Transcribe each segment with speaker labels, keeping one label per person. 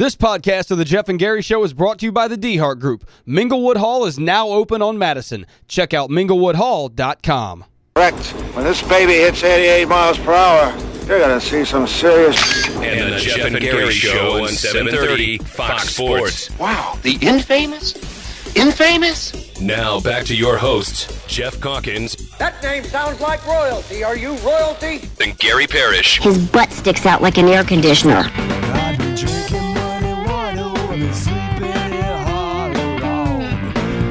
Speaker 1: This podcast of the Geoff and Gary Show is brought to you by the DeHart Group. Minglewood Hall is now open on Madison. Check out minglewoodhall.com.
Speaker 2: Correct. When this baby hits 88 miles per hour, you're going to see some serious...
Speaker 3: And the Geoff and Gary Show on 730 Fox Sports.
Speaker 4: Wow, the infamous? Infamous?
Speaker 3: Now back to your hosts, Geoff Calkins
Speaker 5: That name sounds like royalty. Are you royalty?
Speaker 3: and Gary Parrish.
Speaker 6: His butt sticks out like an air conditioner.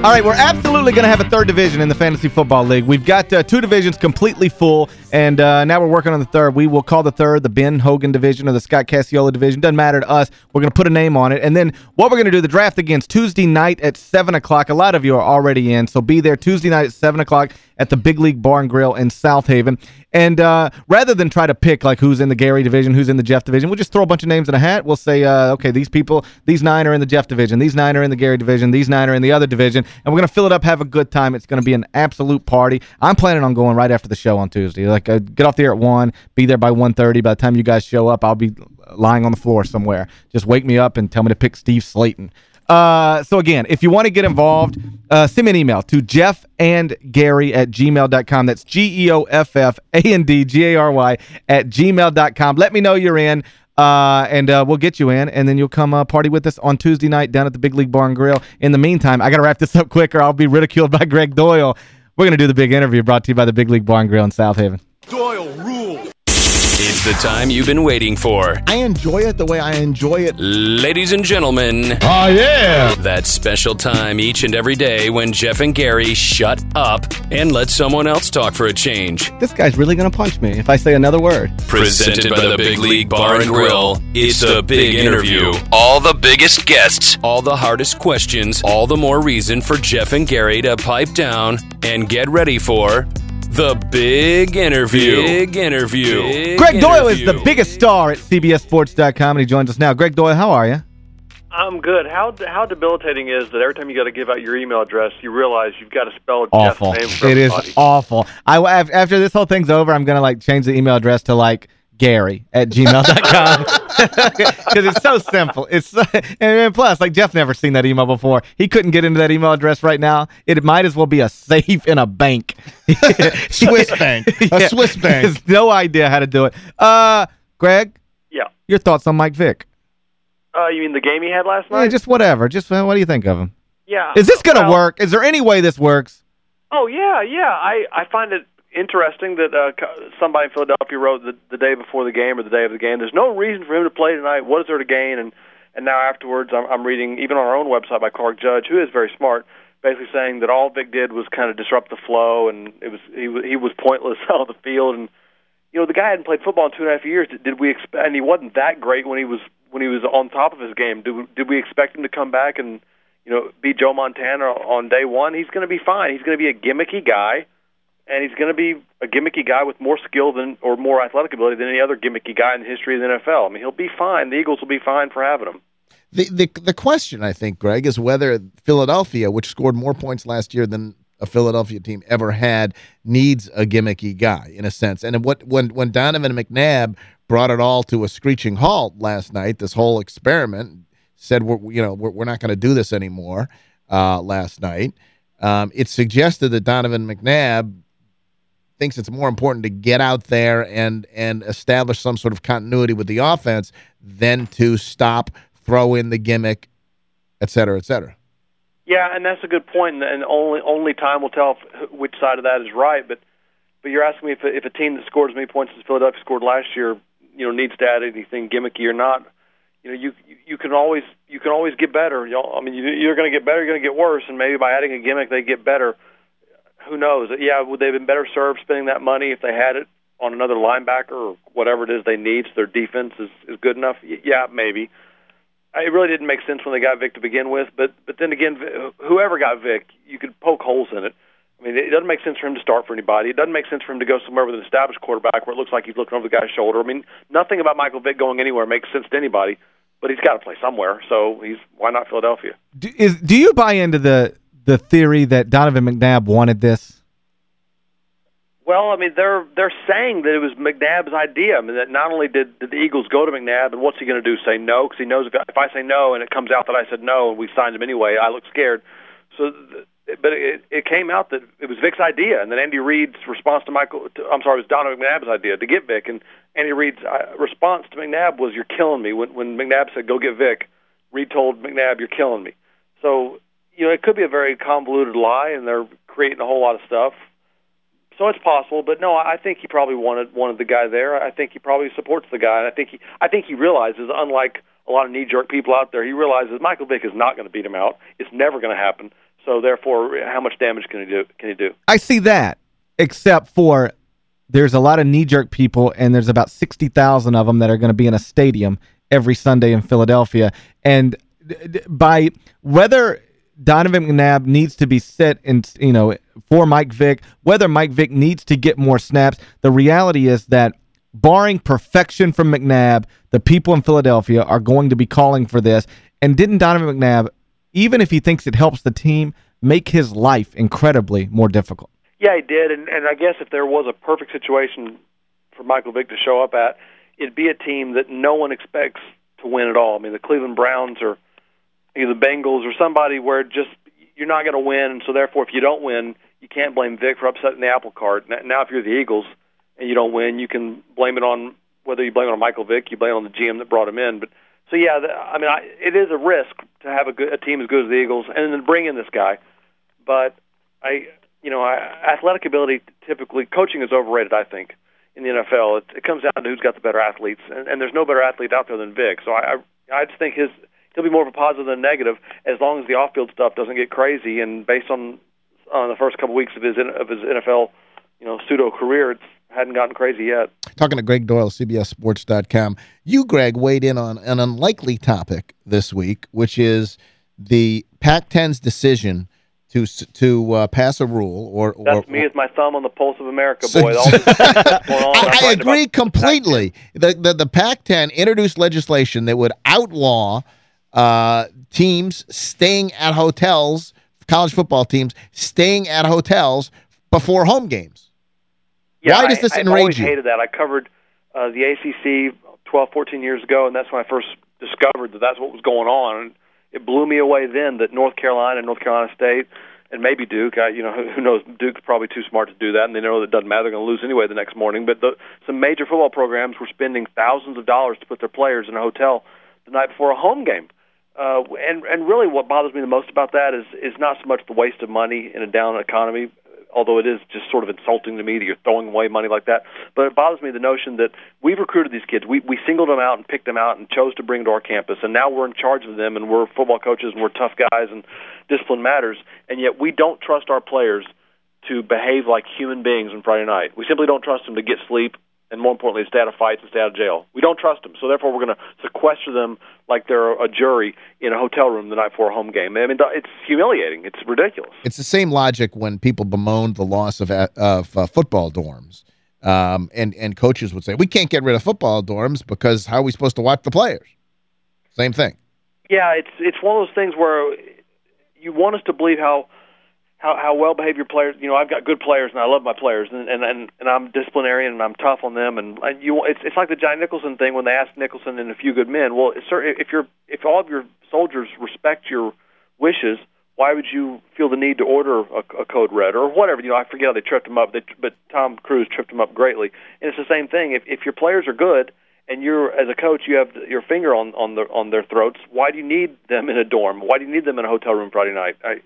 Speaker 7: All right, we're absolutely going to have a third division in the Fantasy Football League. We've got uh, two divisions completely full, and uh, now we're working on the third. We will call the third the Ben Hogan division or the Scott Cassiola division. Doesn't matter to us. We're going to put a name on it. And then what we're going to do, the draft against Tuesday night at 7 o'clock. A lot of you are already in, so be there Tuesday night at 7 o'clock at the Big League Barn Grill in South Haven. And uh, rather than try to pick like who's in the Gary division, who's in the Geoff division, we'll just throw a bunch of names in a hat. We'll say, uh, okay, these people, these nine are in the Geoff division, these nine are in the Gary division, these nine are in the other division, and we're going to fill it up, have a good time. It's going to be an absolute party. I'm planning on going right after the show on Tuesday. Like, uh, get off the air at 1, be there by 1.30. By the time you guys show up, I'll be lying on the floor somewhere. Just wake me up and tell me to pick Steve Slaton. Uh, so again, if you want to get involved, uh, send me an email to Geoff and Gary at gmail.com. That's G-E-O-F-F-A-N-D-G-A-R-Y at gmail.com. Let me know you're in. Uh, and uh, we'll get you in, and then you'll come uh, party with us on Tuesday night down at the Big League Bar and Grill. In the meantime, I got to wrap this up quick or I'll be ridiculed by Gregg Doyel. We're going to do the big interview brought to you by the Big League Bar and Grill in South Haven.
Speaker 3: It's the time you've been waiting for.
Speaker 8: I enjoy it the way I enjoy it.
Speaker 3: Ladies and gentlemen,
Speaker 8: Oh, yeah.
Speaker 3: that special time each and every day when Geoff and Gary shut up and let someone else talk for a change.
Speaker 7: This guy's really going to punch me if I say another word.
Speaker 3: Presented by the Big League Bar and Grill. It's the big interview. All the biggest guests, all the hardest questions, all the more reason for Geoff and Gary to pipe down and get ready for the big interview. Big interview. Big
Speaker 7: Gregg Doyel is the biggest star at CBSSports.com, and he joins us now. Gregg Doyel, how are you?
Speaker 9: I'm good. How how debilitating is that every time you got to give out your email address, you realize you've got to spell
Speaker 7: Awful.
Speaker 9: Geoff's name for
Speaker 7: It is
Speaker 9: everybody.
Speaker 7: awful. I After this whole thing's over, I'm going to like change the email address to like Gary at gmail.com because it's so simple. It's so, and, and plus, like Geoff never seen that email before. He couldn't get into that email address right now. It might as well be a safe in a bank.
Speaker 8: Swiss bank. A
Speaker 7: Yeah.
Speaker 8: Swiss bank.
Speaker 7: has no idea how to do it. Uh, Gregg,
Speaker 9: Yeah.
Speaker 7: your thoughts on Mike Vick?
Speaker 9: Uh, you mean the game he had last night?
Speaker 7: Yeah, just whatever. Just uh, what do you think of him?
Speaker 9: yeah.
Speaker 7: Is this going to
Speaker 9: Well,
Speaker 7: work? Is there any way this works?
Speaker 9: Oh yeah, yeah. I I find it interesting that uh, somebody in Philadelphia wrote the, the day before the game or the day of the game. There's no reason for him to play tonight. What is there to gain? And and now afterwards, I'm, I'm reading even on our own website by Clark Judge, who is very smart, basically saying that all Vick did was kind of disrupt the flow, and it was he he was pointless out of the field. And you know the guy hadn't played football in two and a half years. Did, we expect? And he wasn't that great when he was when he was on top of his game. Did did we expect him to come back and you know be Joe Montana on day one? He's going to be fine. He's going to be a gimmicky guy and he's going to be a gimmicky guy with more skill than or more athletic ability than any other gimmicky guy in the history of the NFL. I mean, he'll be fine. The Eagles will be fine for having him.
Speaker 8: The, the the question, I think, Gregg, is whether Philadelphia, which scored more points last year than a Philadelphia team ever had, needs a gimmicky guy in a sense. And what when when Donovan McNabb brought it all to a screeching halt last night, this whole experiment said we're you know we're, we're not going to do this anymore. Uh, last night, um, it suggested that Donovan McNabb thinks it's more important to get out there and and establish some sort of continuity with the offense than to stop, throw in the gimmick, et cetera, et cetera.
Speaker 9: Yeah, and that's a good point, and- only only time will tell which side of that is right. But but you're asking me if a, if a team that scored as many points as Philadelphia scored last year, you know, needs to add anything gimmicky or not. You know, you you can always you can always get better. You know, I mean, you, you're going to get better, you're going to get worse, and maybe by adding a gimmick, they get better. Who knows? Yeah, would they have been better served spending that money if they had it on another linebacker or whatever it is they need? So their defense is is good enough. Yeah, maybe. It really didn't make sense when they got Vick to begin with, but but then again, whoever got Vick, you could poke holes in it. I mean, it doesn't make sense for him to start for anybody. It doesn't make sense for him to go somewhere with an established quarterback where it looks like he's looking over the guy's shoulder. I mean, nothing about Michael Vick going anywhere makes sense to anybody, but he's got to play somewhere. So he's why not Philadelphia?
Speaker 7: Do, is do you buy into the the theory that Donovan McNabb wanted this?
Speaker 9: Well, I mean, they're they're saying that it was McNabb's idea. I mean, that not only did, did the Eagles go to McNabb, and what's he going to do? Say no? Because he knows if, if I say no and it comes out that I said no and we signed him anyway, I look scared. So, but it, it came out that it was Vick's idea, and then Andy Reid's response to Michael, to, I'm sorry, it was Donovan McNabb's idea to get Vick, and Andy Reid's uh, response to McNabb was, "You're killing me." When when McNabb said, "Go get Vick," Reid told McNabb, "You're killing me." So, you know, it could be a very convoluted lie, and they're creating a whole lot of stuff so it's possible, but no, I think he probably wanted wanted the guy there. I think he probably supports the guy, and I think he I think he realizes, unlike a lot of knee jerk people out there, he realizes Michael Vick is not going to beat him out. It's never going to happen. So therefore, how much damage can he do? Can he do?
Speaker 7: I see that, except for there's a lot of knee jerk people, and there's about sixty thousand of them that are going to be in a stadium every Sunday in Philadelphia, and by whether Donovan McNabb needs to be set in, you know, for Mike Vick, whether Mike Vick needs to get more snaps. The reality is that barring perfection from McNabb, the people in Philadelphia are going to be calling for this. And didn't Donovan McNabb, even if he thinks it helps the team, make his life incredibly more difficult?
Speaker 9: Yeah, he did. And, and I guess if there was a perfect situation for Michael Vick to show up at, it'd be a team that no one expects to win at all. I mean, the Cleveland Browns are – either the Bengals or somebody where just you're not going to win, and so therefore, if you don't win, you can't blame Vick for upsetting the apple cart. Now, if you're the Eagles and you don't win, you can blame it on whether you blame it on Michael Vick, you blame it on the GM that brought him in. But so yeah, I mean, I, it is a risk to have a, good, a team as good as the Eagles and then bring in this guy. But I, you know, I, athletic ability typically coaching is overrated. I think in the NFL, it, it comes down to who's got the better athletes, and, and there's no better athlete out there than Vick. So I, I, I just think his he'll be more of a positive than a negative as long as the off-field stuff doesn't get crazy. And based on on the first couple weeks of his of his NFL, you know, pseudo career, it's hadn't gotten crazy yet.
Speaker 8: Talking to Gregg Doyel, CBSSports.com. You, Gregg, weighed in on an unlikely topic this week, which is the Pac-10's decision to to uh, pass a rule or, or
Speaker 9: that's me as my thumb on the pulse of America, boy. I,
Speaker 8: I agree completely. The the, the Pac-10 introduced legislation that would outlaw uh, teams staying at hotels, college football teams staying at hotels before home games.
Speaker 9: Yeah,
Speaker 8: Why does this
Speaker 9: I,
Speaker 8: enrage you?
Speaker 9: hated that. I covered uh, the ACC 12, 14 years ago, and that's when I first discovered that that's what was going on. And it blew me away then that North Carolina, and North Carolina State, and maybe Duke. I, you know, who knows? Duke's probably too smart to do that, and they know that it doesn't matter. They're going to lose anyway the next morning. But the, some major football programs were spending thousands of dollars to put their players in a hotel the night before a home game. Uh, and and really, what bothers me the most about that is is not so much the waste of money in a down economy, although it is just sort of insulting to me that you're throwing away money like that. But it bothers me the notion that we've recruited these kids, we we singled them out and picked them out and chose to bring to our campus, and now we're in charge of them, and we're football coaches and we're tough guys, and discipline matters, and yet we don't trust our players to behave like human beings on Friday night. We simply don't trust them to get sleep and more importantly, stay out of fights and stay out of jail. We don't trust them, so therefore we're going to sequester them like they're a jury in a hotel room the night before a home game. I mean, it's humiliating. It's ridiculous.
Speaker 8: It's the same logic when people bemoaned the loss of of uh, football dorms. Um, and, and coaches would say, we can't get rid of football dorms because how are we supposed to watch the players? Same thing.
Speaker 9: Yeah, it's it's one of those things where you want us to believe how – how how well behaved your players. You know, I've got good players and I love my players, and and and, and I'm disciplinarian and I'm tough on them. And, and you, it's it's like the John Nicholson thing when they asked Nicholson and a few good men. Well, sir, if you're if all of your soldiers respect your wishes, why would you feel the need to order a, a code red or whatever? You know, I forget how they tripped him up, they, but Tom Cruise tripped him up greatly. And it's the same thing. If if your players are good and you're as a coach you have your finger on on their on their throats, why do you need them in a dorm? Why do you need them in a hotel room Friday night? I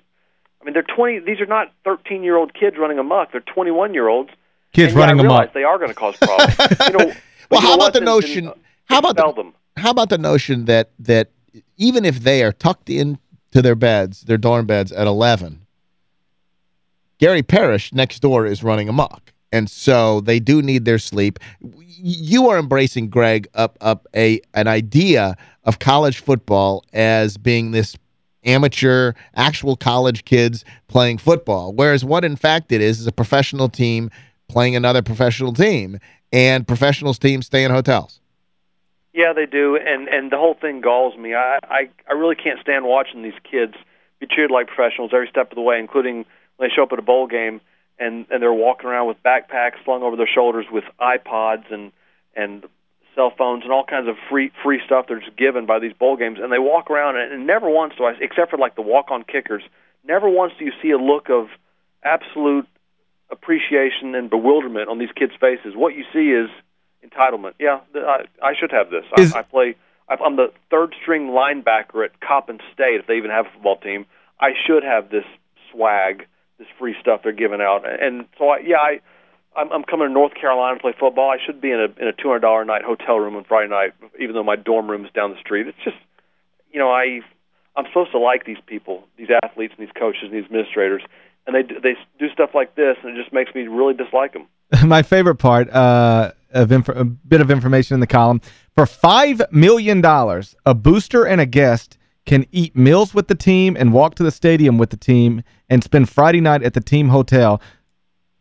Speaker 9: I mean, they're 20. These are not 13 year old kids running amok. They're 21 year olds.
Speaker 7: Kids
Speaker 9: and,
Speaker 7: running
Speaker 9: yeah,
Speaker 7: amok.
Speaker 9: They are going to cause problems. you know,
Speaker 8: well, how about the notion?
Speaker 9: And, uh,
Speaker 8: how about the,
Speaker 9: them.
Speaker 8: how about the notion that that even if they are tucked into their beds, their dorm beds at 11, Gary Parrish next door is running amok. And so they do need their sleep. You are embracing, Gregg, up up a an idea of college football as being this amateur, actual college kids playing football. Whereas what in fact it is is a professional team playing another professional team, and professionals teams stay in hotels.
Speaker 9: Yeah, they do, and and the whole thing galls me. I I, I really can't stand watching these kids be treated like professionals every step of the way, including when they show up at a bowl game and and they're walking around with backpacks slung over their shoulders with iPods and and cell phones and all kinds of free free stuff they're just given by these bowl games, and they walk around and, and never once do I, except for like the walk on kickers, never once do you see a look of absolute appreciation and bewilderment on these kids' faces. What you see is entitlement. Yeah, I, I should have this.
Speaker 7: Is-
Speaker 9: I, I play. I'm the third string linebacker at Coppin State, if they even have a football team. I should have this swag, this free stuff they're giving out, and so I, yeah, I. I'm, I'm coming to North Carolina to play football. I should be in a in a two hundred dollar night hotel room on Friday night, even though my dorm room is down the street. It's just, you know, I I'm supposed to like these people, these athletes, and these coaches, and these administrators, and they they do stuff like this, and it just makes me really dislike them.
Speaker 7: My favorite part uh, of a bit of information in the column. For $5 million, dollars, a booster and a guest can eat meals with the team and walk to the stadium with the team and spend Friday night at the team hotel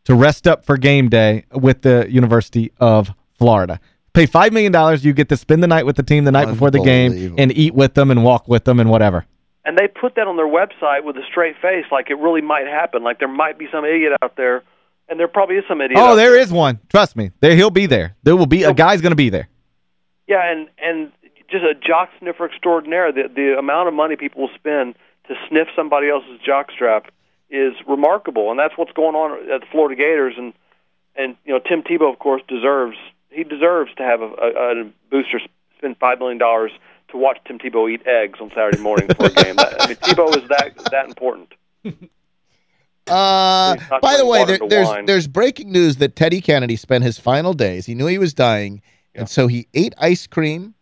Speaker 7: to rest up for game day with the University of Florida. Pay $5 million, dollars, you get to spend the night with the team the night before the game and eat with them and walk with them and whatever.
Speaker 9: And they put that on their website with a straight face, like it really might happen. Like there might be some idiot out there, and there probably is some idiot.
Speaker 7: Oh,
Speaker 9: out
Speaker 7: there is one. Trust me. There He'll be there. There will be a guy's going to be there.
Speaker 9: Yeah, and and just a jock sniffer extraordinaire. The the amount of money people will spend to sniff somebody else's jockstrap is remarkable, and that's what's going on at the Florida Gators. And and you know Tim Tebow, of course, deserves he deserves to have a, a, a booster spend five million dollars to watch Tim Tebow eat eggs on Saturday morning for a game. That, I mean, Tebow is that that important.
Speaker 8: Uh, by the way, there, there's
Speaker 9: wine.
Speaker 8: there's breaking news that Teddy Kennedy spent his final days. He knew he was dying, and so he ate ice cream,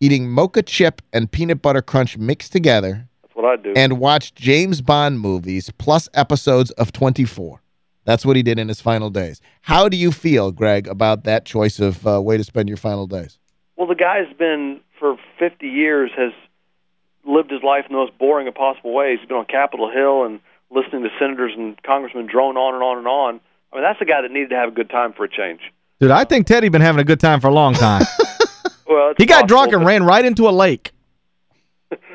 Speaker 8: eating mocha chip and peanut butter crunch mixed together,
Speaker 9: That's what I do.
Speaker 8: and watched James Bond movies plus episodes of 24. That's what he did in his final days. How do you feel, Gregg, about that choice of uh, way to spend your final days?
Speaker 9: Well, the guy's been for 50 years has lived his life in the most boring of possible ways. He's been on Capitol Hill and listening to senators and congressmen drone on and on and on. I mean, that's a guy that needed to have a good time for a change.
Speaker 7: Dude, I think Teddy's been having a good time for a long time.
Speaker 9: Well,
Speaker 7: he got
Speaker 9: possible,
Speaker 7: drunk and ran right into a lake.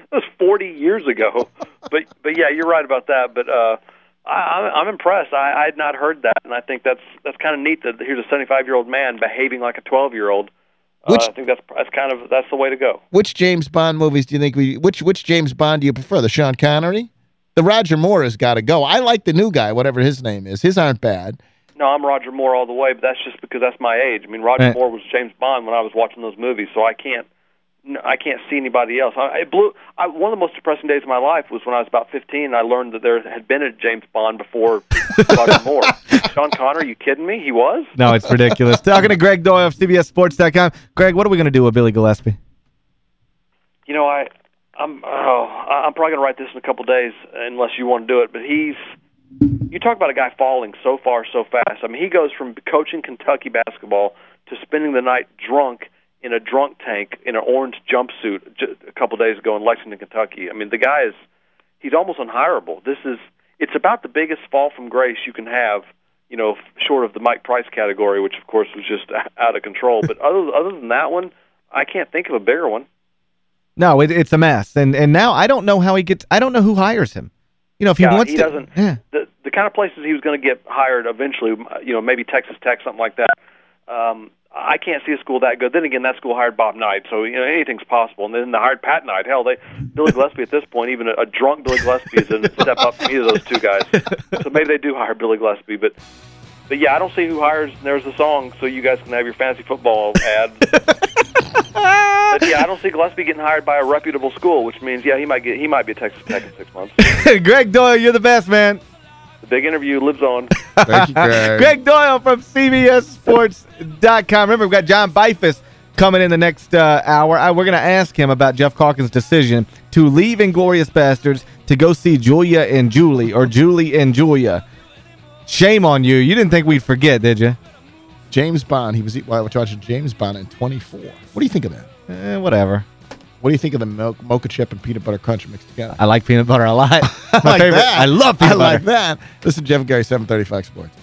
Speaker 9: That was 40 years ago. but but yeah, you're right about that. But uh, I, I'm I'm impressed. I, I had not heard that, and I think that's that's kind of neat that here's a 75 year old man behaving like a 12 year old. Uh, I think that's that's kind of that's the way to go.
Speaker 8: Which James Bond movies do you think we which which James Bond do you prefer? The Sean Connery? The Roger Moore has got to go. I like the new guy, whatever his name is. His aren't bad.
Speaker 9: No, I'm Roger Moore all the way, but that's just because that's my age. I mean, Roger
Speaker 7: Right.
Speaker 9: Moore was James Bond when I was watching those movies, so I can't I can't see anybody else. I, it blew. I, one of the most depressing days of my life was when I was about 15. and I learned that there had been a James Bond before Roger Moore. Sean Connery, you kidding me? He was.
Speaker 7: No, it's ridiculous. Talking to Gregg Doyel of CBSSports.com. Gregg, what are we going to do with Billy Gillispie?
Speaker 9: You know, I I'm oh, I'm probably going to write this in a couple days unless you want to do it. But he's you talk about a guy falling so far so fast. I mean, he goes from coaching Kentucky basketball to spending the night drunk in a drunk tank in an orange jumpsuit a couple days ago in Lexington, Kentucky. I mean, the guy is he's almost unhireable. This is it's about the biggest fall from grace you can have. You know, short of the Mike Price category, which of course was just out of control. But other other than that one, I can't think of a bigger one.
Speaker 7: No, it, it's a mess. And and now I don't know how he gets I don't know who hires him. You know, if he
Speaker 9: yeah,
Speaker 7: wants
Speaker 9: he
Speaker 7: to
Speaker 9: doesn't.
Speaker 7: Yeah.
Speaker 9: The the kind of places he was going to get hired eventually, you know, maybe Texas Tech, something like that. Um, I can't see a school that good. Then again, that school hired Bob Knight, so you know anything's possible. And then they hired Pat Knight. Hell, they Billy Gillispie at this point, even a, a drunk Billy Gillispie is a step up from either of those two guys. So maybe they do hire Billy Gillispie, but. But yeah, I don't see who hires. There's a song, so you guys can have your fantasy football ad. but yeah, I don't see Gillispie getting hired by a reputable school, which means yeah, he might get he might be a Texas Tech in six months.
Speaker 7: Gregg Doyel, you're the best, man.
Speaker 9: The big interview lives on.
Speaker 8: Thank you, Gregg.
Speaker 7: Gregg Doyel from CBSSports.com. Remember, we've got John Bifus coming in the next uh, hour. I, we're going to ask him about Geoff Calkins' decision to leave Inglourious Basterds to go see Julia and Julie, or Julie and Julia. Shame on you. You didn't think we'd forget, did you?
Speaker 8: James Bond. He was well, I was watching James Bond in 24. What do you think of that?
Speaker 7: Eh, whatever.
Speaker 8: What do you think of the milk, mocha chip and peanut butter crunch mixed together?
Speaker 7: I like peanut butter a lot. My
Speaker 8: like
Speaker 7: favorite.
Speaker 8: that.
Speaker 7: I love peanut
Speaker 8: I
Speaker 7: butter.
Speaker 8: like that. Listen, to Geoff and Gary, 730 Fox Sports.